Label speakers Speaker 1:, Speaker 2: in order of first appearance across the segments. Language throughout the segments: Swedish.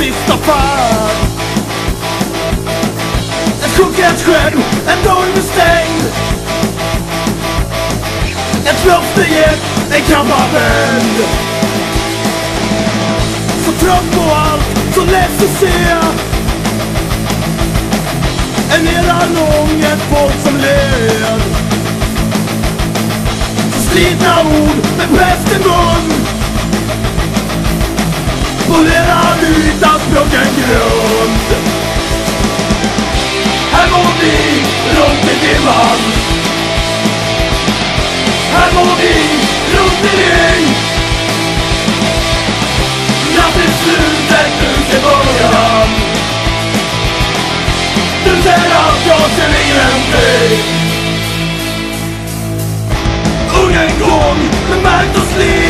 Speaker 1: sista färd Ett sjunker själv, en dörr är stängd Ett löfte gett, en kammarvänd Så trött på allt, så lätt att se. En era lång, ett folk som led. Så slitna ord med präst i mun Polerad yta, sprucken grund. Här bor vi, runt i dimman vi, runt i dig Natten slutet, nu ser början. Du ser allt, jag ser ingenting Ung en gång, men märkt och slit.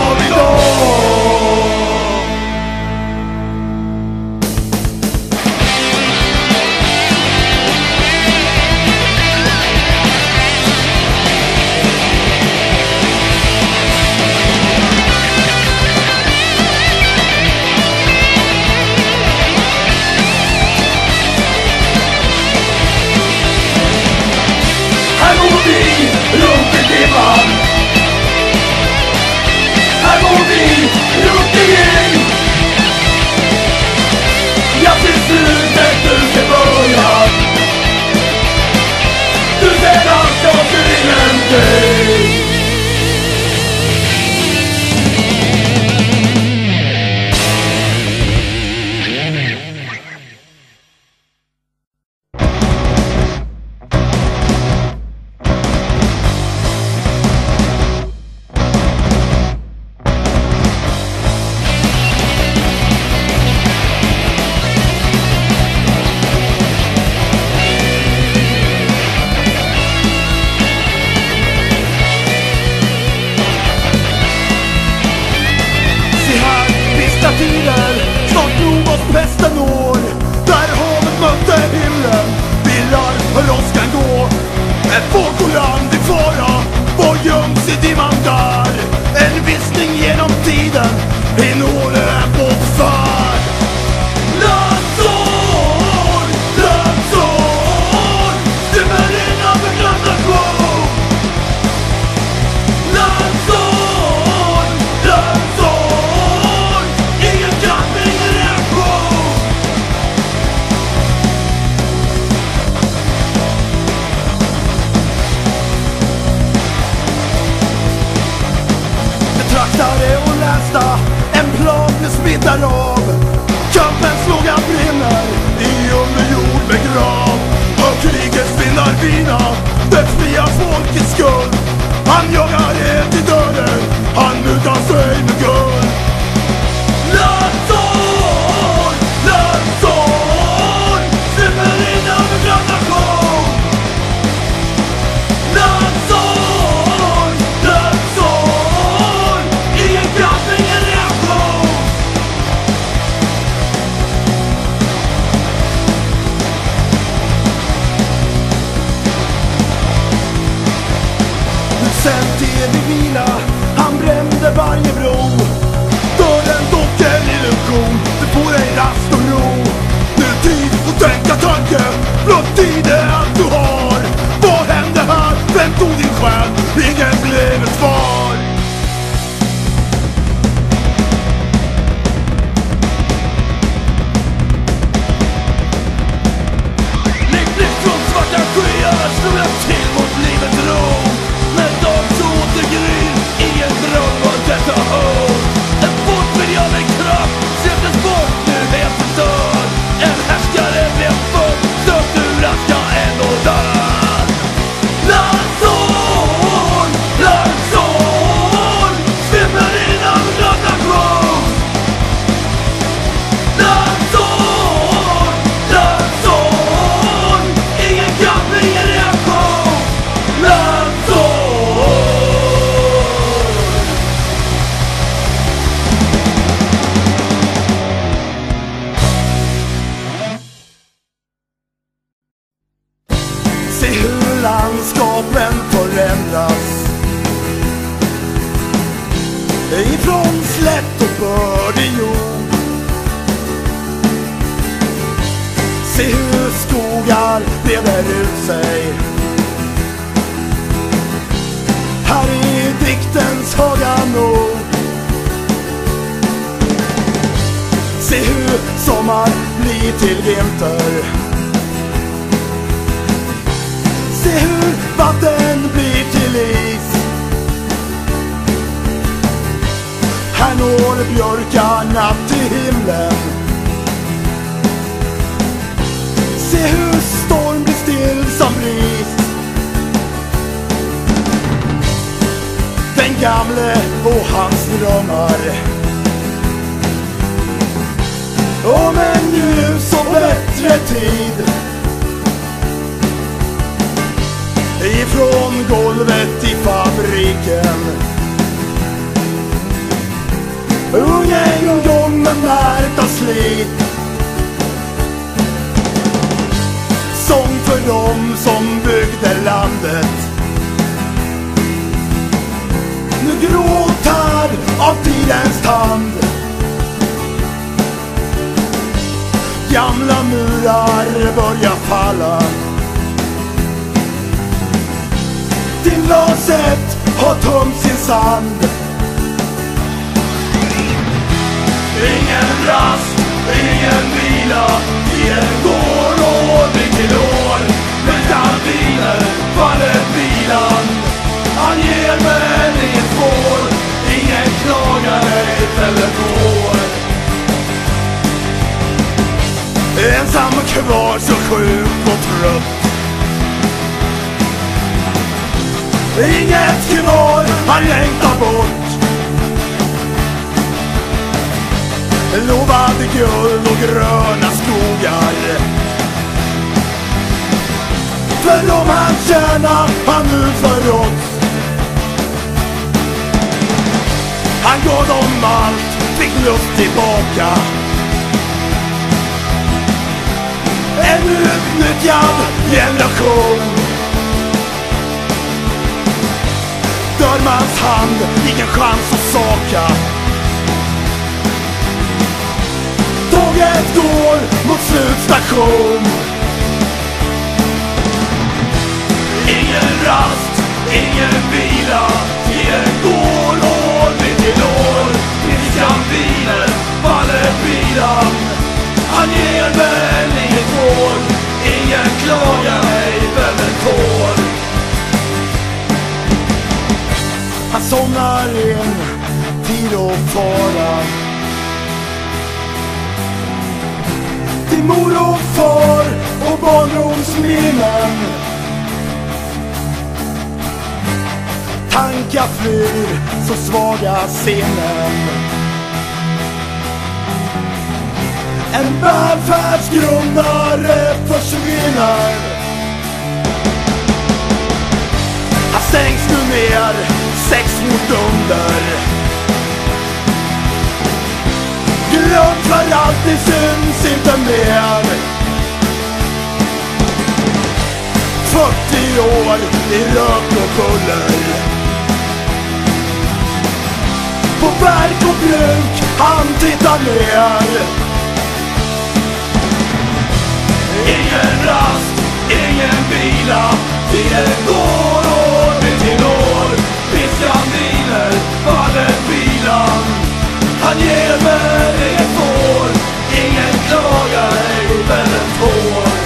Speaker 1: and full Se hur sommar blir till vinter. Se hur vatten blir till is. Här når björkarna till himlen. Se hur storm blir still som bris. Den gamle och hans drömmar. Om en ljus och bättre tid. Ifrån golvet i fabriken. Ung en John men märkt av slit. Sång för dem som byggde landet. Nu gråtar av tidens tand. Gamla murar börjar falla. Din glaset har tömt sin sand. Ingen rast, ingen vila tillbaka. En utnyttjad generation. Dörrmans hand, ingen chans att saka. Tåget går mot slutstation. Ingen rast, ingen vila. Tiden går år mitt i år viner, faller bilan Han ger väl inget vård Ingen klagar, ej väller tår Han somnar in tid och fara till mor och far och barndomsminnen. Tankar flyr så svaga sinnen. En välfärdsgrundare försvinner. Han stängs nu ner, sex mot under. glömt för alltid syns inte mer 40 år i rök och buller På verk och bruk, han tittar ner Ingen rast, ingen vila. Tiden går år till år Piskan viner, faller bilan han ger mig inget får Ingen klagar, ej väller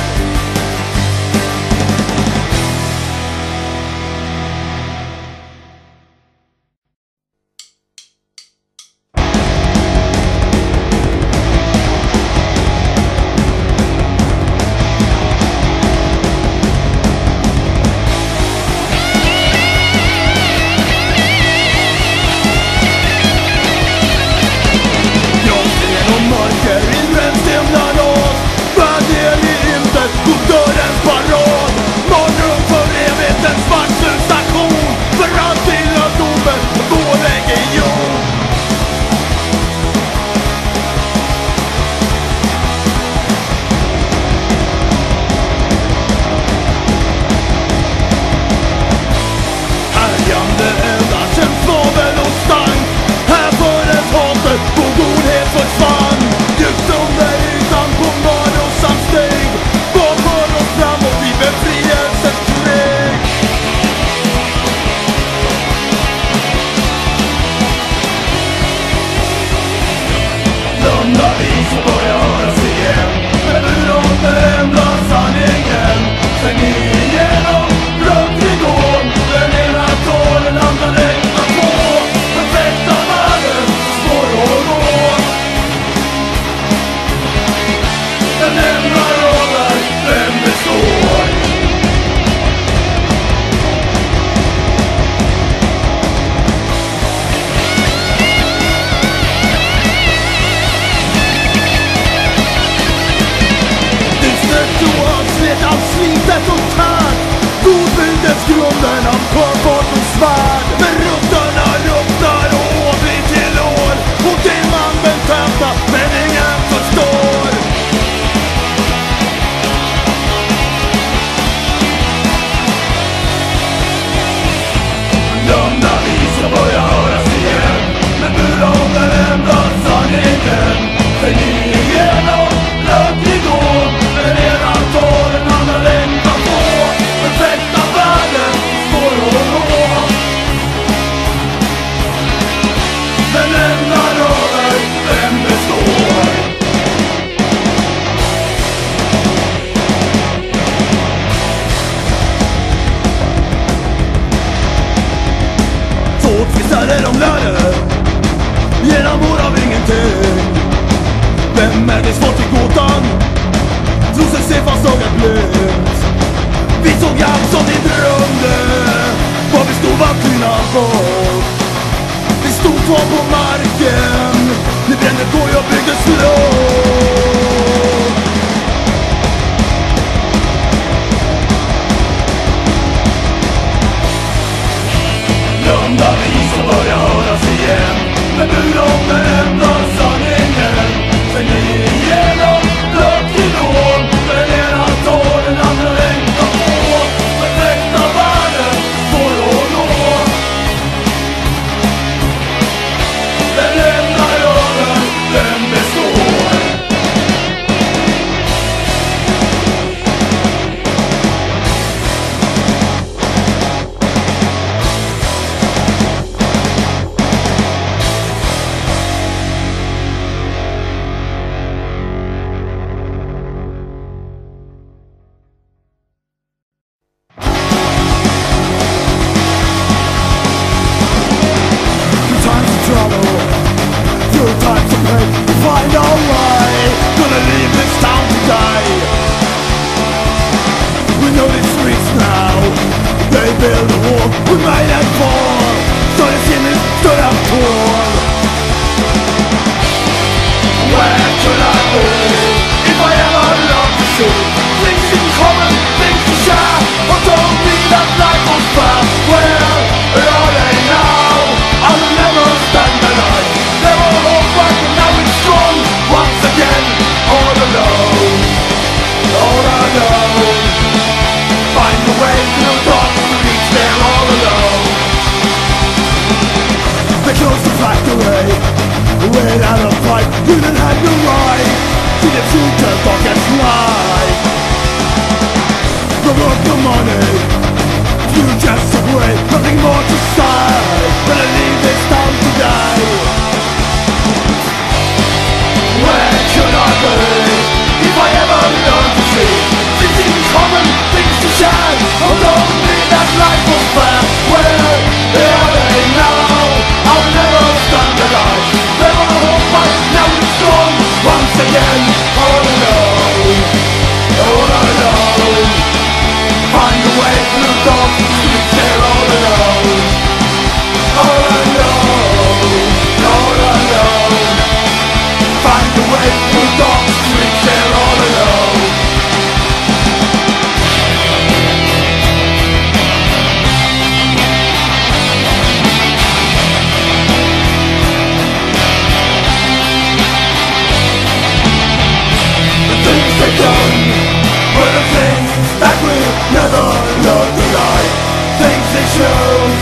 Speaker 1: they chose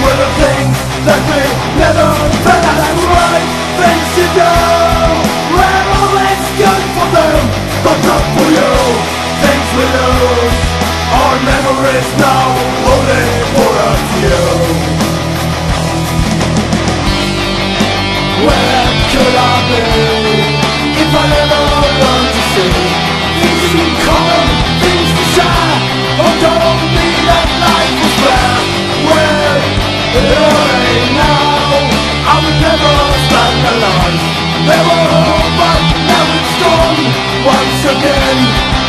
Speaker 1: were the things that we never found out and right things to do. Well, it's good for them, but not for you. Things we lose, our memories. once again.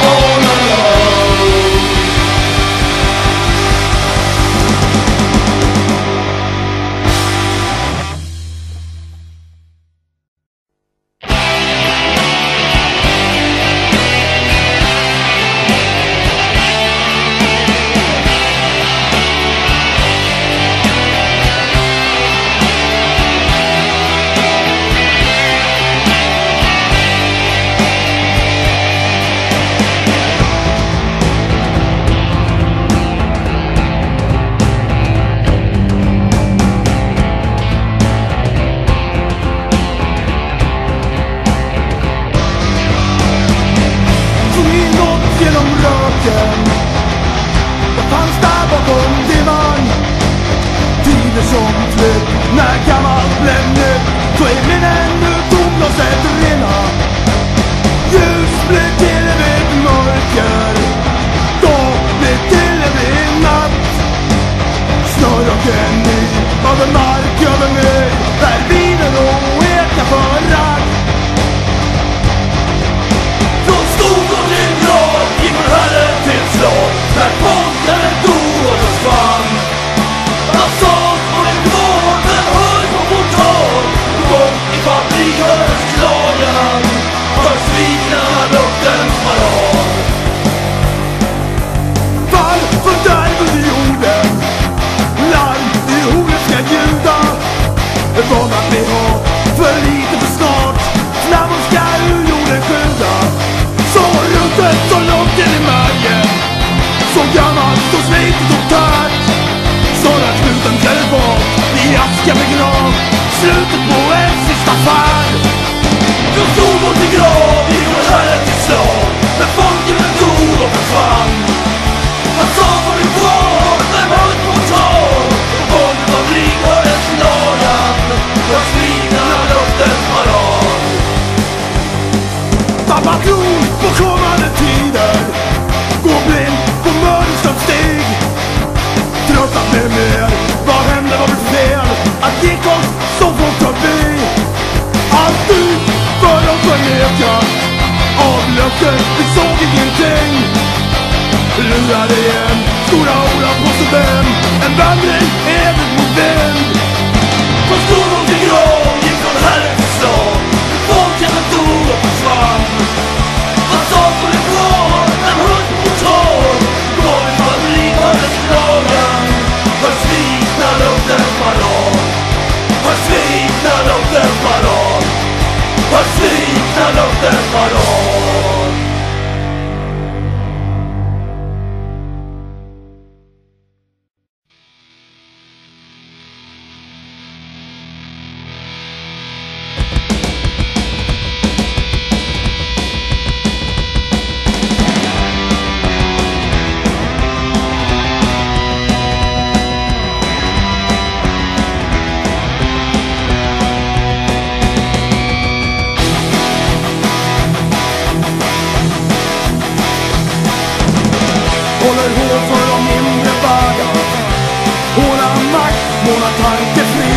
Speaker 1: Tår rykande glad, Slutet på Av vi såg ingenting. Lurade igen, stora ord av vem En vandring även mot vind Från stormor till grav gick från Herrens förslag Folkhemmet dog och försvann. Vad sa på det när hund på torr Gav en fabrik hördes klagan För svikna luftens parad. För svikna luftens parad. För svikna luftens parad. Håller hårt för de mindre värda Hålla makt, måla tankefri.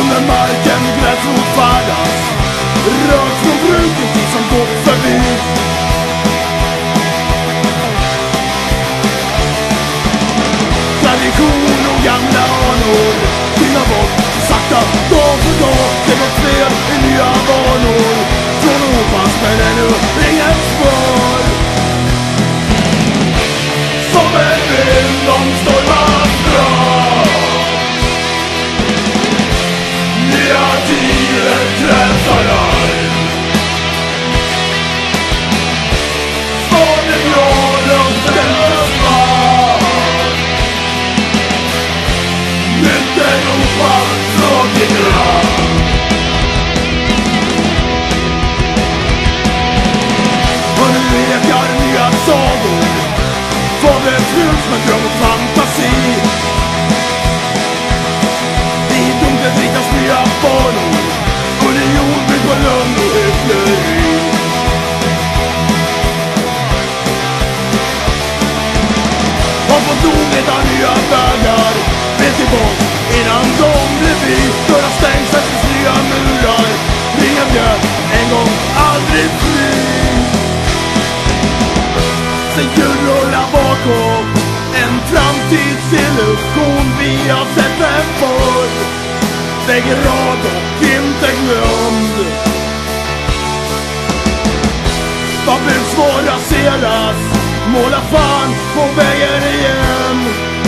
Speaker 1: Under marken gräsrot färdas Rök från bruket vi som gått förbi. Tradition och gamla anor Tyna bort, sakta, dag för dag. Det går fel i nya vanor. Från att hoppas men ännu inget svar dunklet ritas nya banor Union byggt på lögn och hyckleri Har fått nog leta nya vägar Vet tillbaks innan de blev vi Dörrar stängs, sätts nya murar. Ringen bjöd en gång aldrig fri. Sen hjul rullar bakom En framtidsillusion vi har sett den förr Lägger och inte glömd Förbud raseras Måla fan på väggen igen.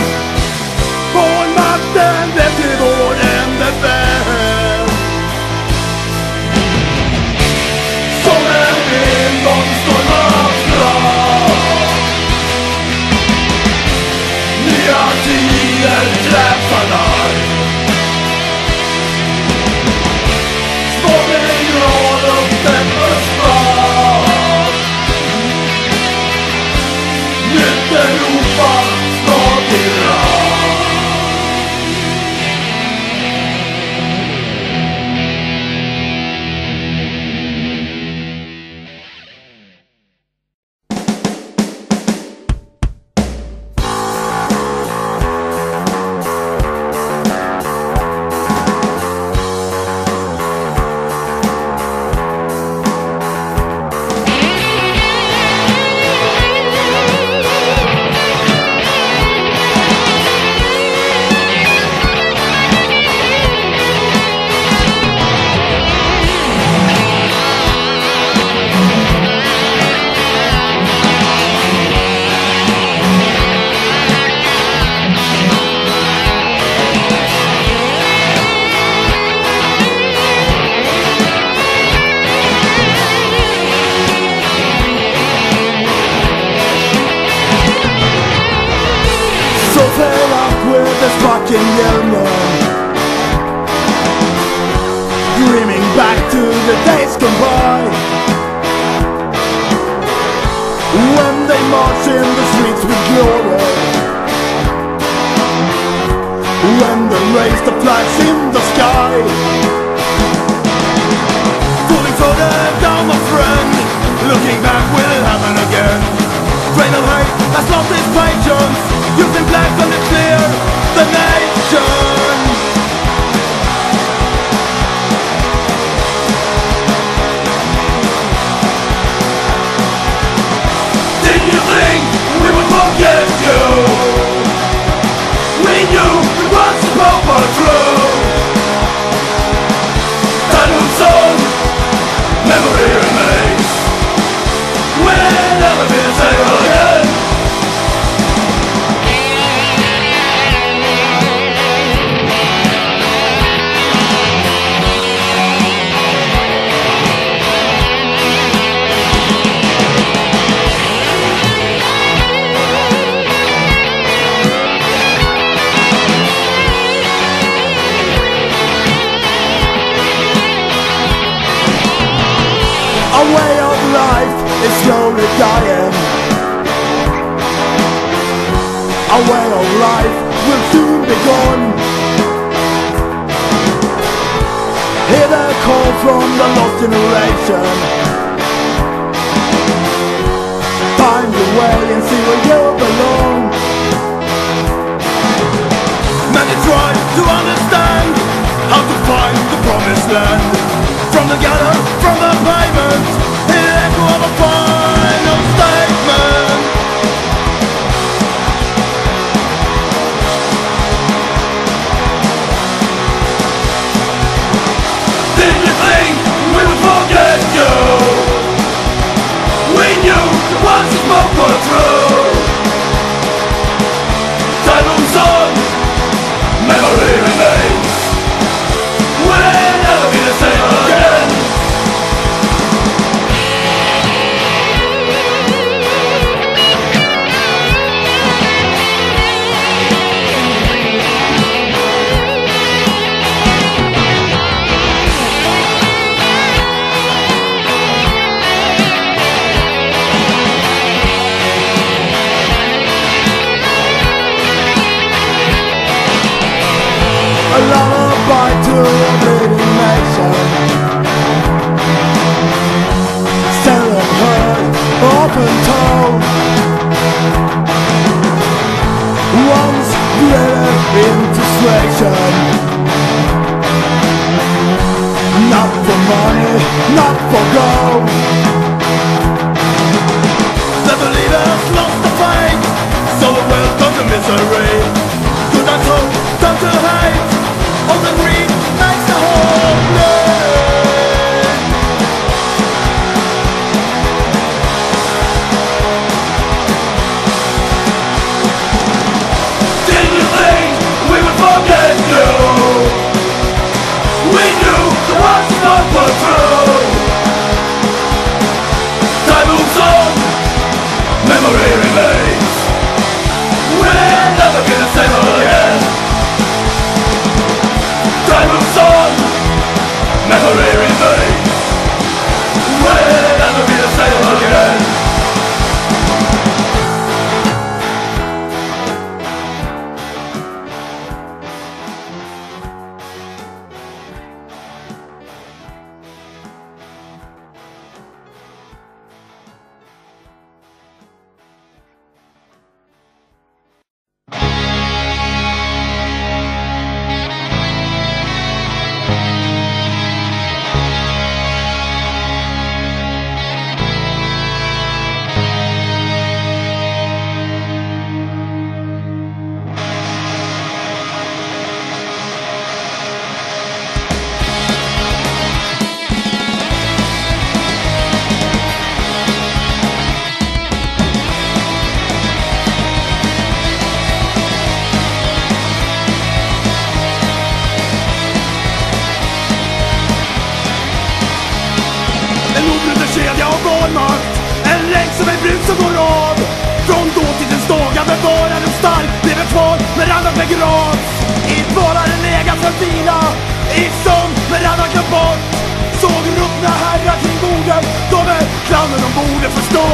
Speaker 1: kunde förstå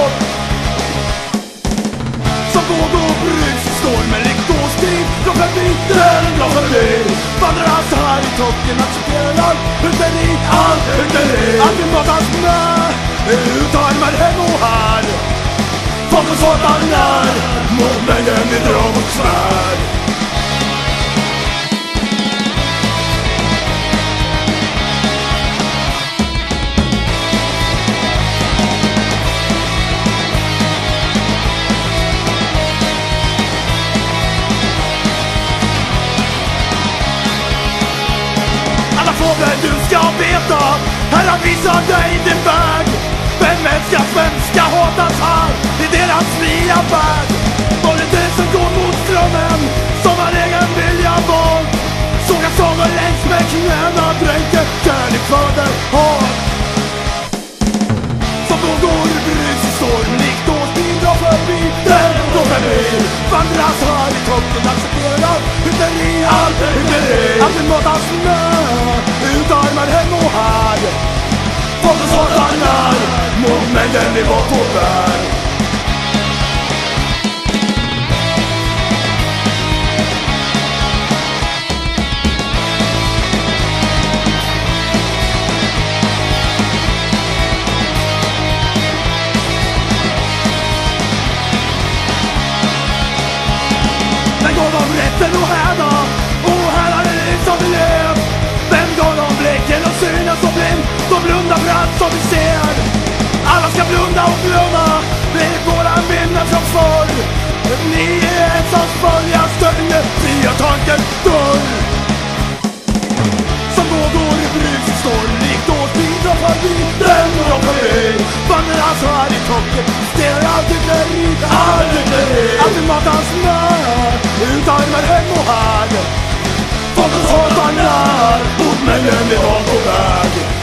Speaker 1: Som våg och brus står med lyckostig Från planeten jag förbi Vandras här i toppen accepterar Utan allt, utan i Allt vi matas med Utarmar hem och här Folk och satan är Mot mängden i drar och svärd. Alla du ska veta. Herren visar dig din väg. Vem älskas, vem ska hatas här? I deras fria värld. Var det du som går mot strömmen? Som har egen vilja valt Såga sagor längs med knäna Dränker kärlek för har Som vågor i brus i storm Likt förbi Den. Går förbi Vandras här i toppen Accepterar allt hyckleri Allt hyckleri Att vi matas med Utarmar hem och här Folk och satanar Mot mängden i vårt vår värld. Gav dem rätten Och här är det liv som vi lev Vem gav dem blicken och synen så blind? De blundar för allt som vi ser. Alla ska blunda och glömma Det våra minnen från förr Ni är ensamt följa stängde fria tanken dörr Som vågor i brus i storm Likt årsbil drar förbi Den mor och vi. Vandrar så här i toppen Stenar allt hyckleri Allt hyckleri Att vi matas med Utarmar hem och hag. Folk hat vagnar Mot mängden vi var på väg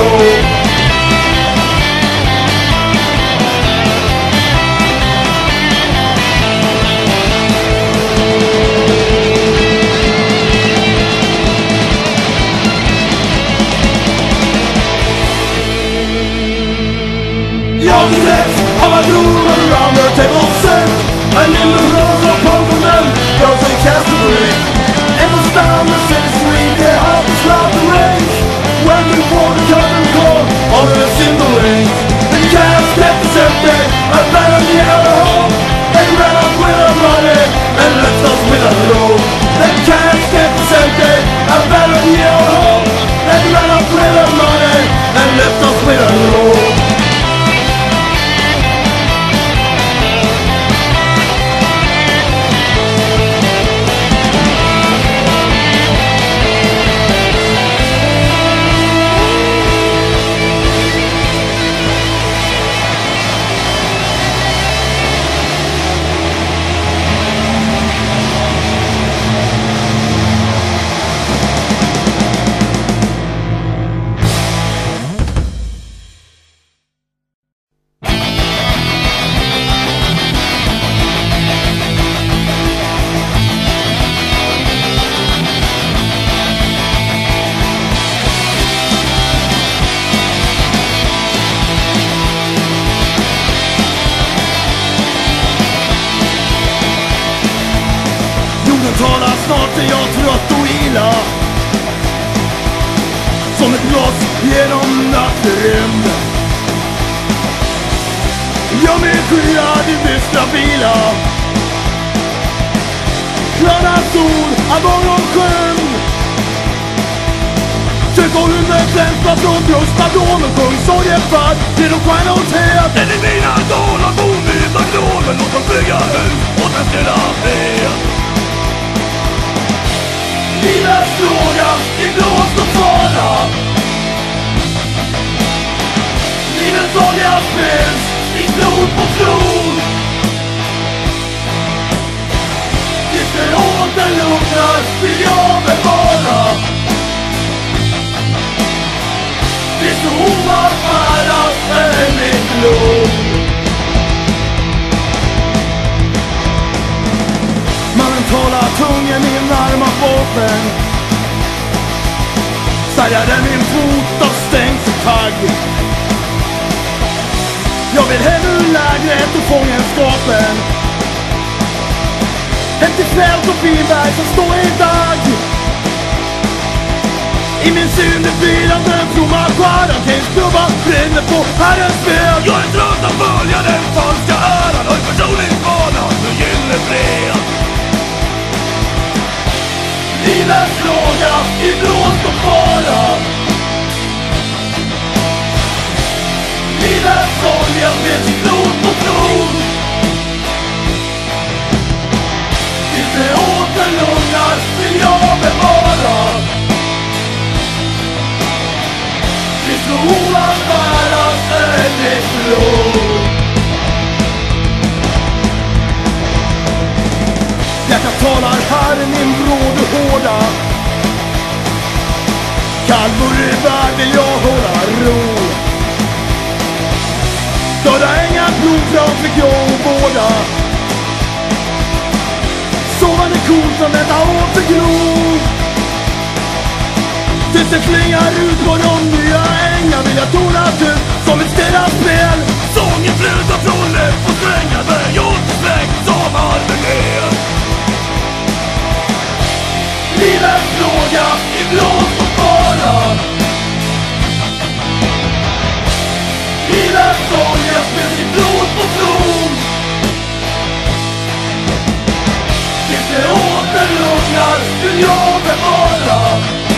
Speaker 1: är Mannen talar tungen i varma båten. Sargade min fot av stängseltagg Jag vill hem ur lägret och fångenskapen Hem till fält och finberg som står i dag. I min syn är firande fromma stjärnan Kejsklubbar brinner på Herrens ben.
Speaker 2: Jag är trött att följa den falska äran. Höj försoningsbanan för gyllene fred
Speaker 1: Livets låga i blåst och fara. Livets olja med sin blod på blod. Tills det åter lugnar vill jag bevara. Tills bäras är Hjärtat talar här i min bråde hårda. Kallburig värld vill jag hålla ro. Döda ängar blodfram fick jag och båda. Sovande kor som väntar åter gro det klingar ut på de nya ängar. Vill jag tonas ut som ett spel
Speaker 2: Sången flutar från läpp och strängar Berg släkt som harmoner
Speaker 1: Livets plåga i blåst och fara Livets ångest med sitt blod på flod Tills det åter lugnar vill jag bevara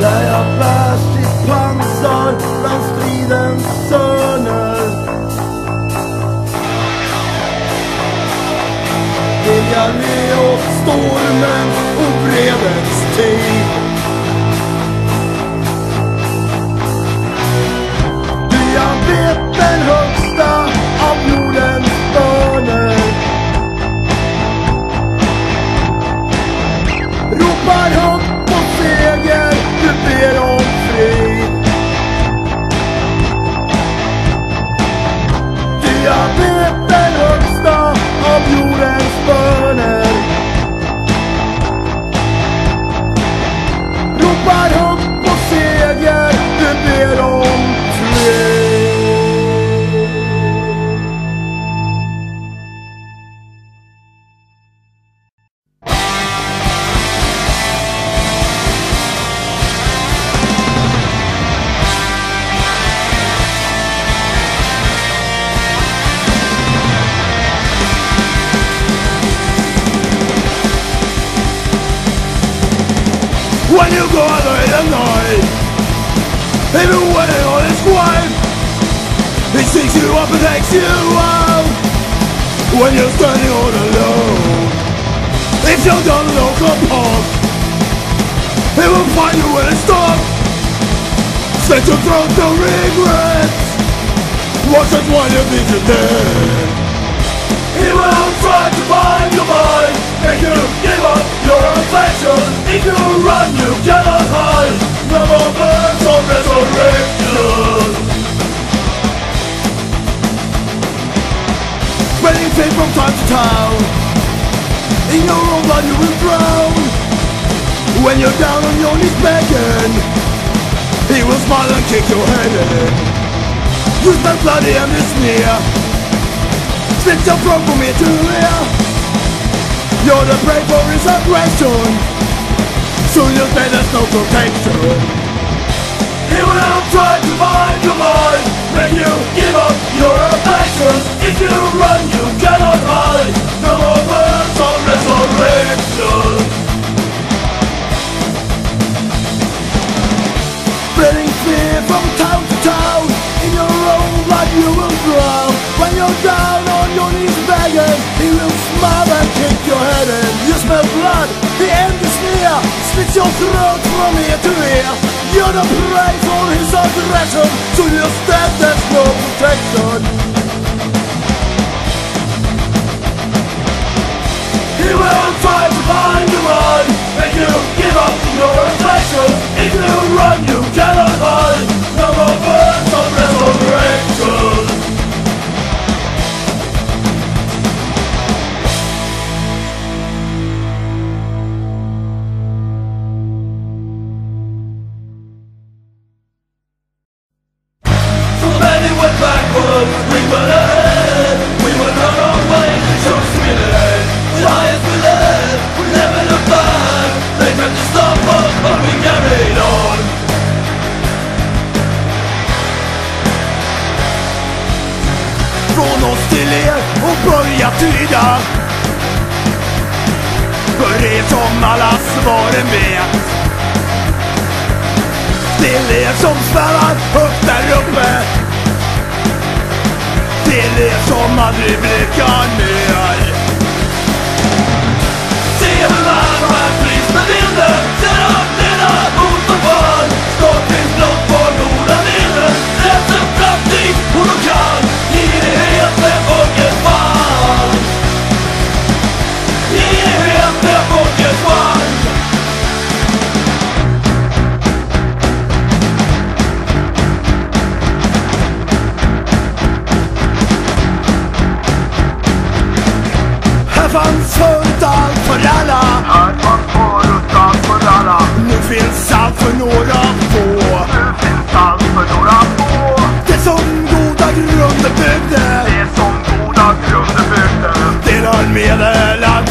Speaker 1: Där jag bär sitt pansar bland stridens söner. Vill jag le åt stormen och vredens tid. Du jag vet den högsta av jordens smile and kick your head in. You smell bloody and it's near Spit your front from ear to ear You're the prey for his aggression. Soon you'll say there's no protection.
Speaker 2: He will try to find your mind. Make you give up your affections If you run you cannot hide. No more words of resurrection
Speaker 1: you will drown When you're down on your knees begging He will smile and kick your head in. You smell blood, the end is near. Split your throat from ear to ear. You're the prey for his aggression. So you're dead, there's no protection.
Speaker 2: He will try to find your mind Make you give up your affections If you run you cannot hide. No more words
Speaker 1: Från oss till er och börja tyda. För er som alla svaren vet. Till er som svävar högt där uppe. Till er som aldrig blickar ner. Goda grunder byggde. Delar meddelar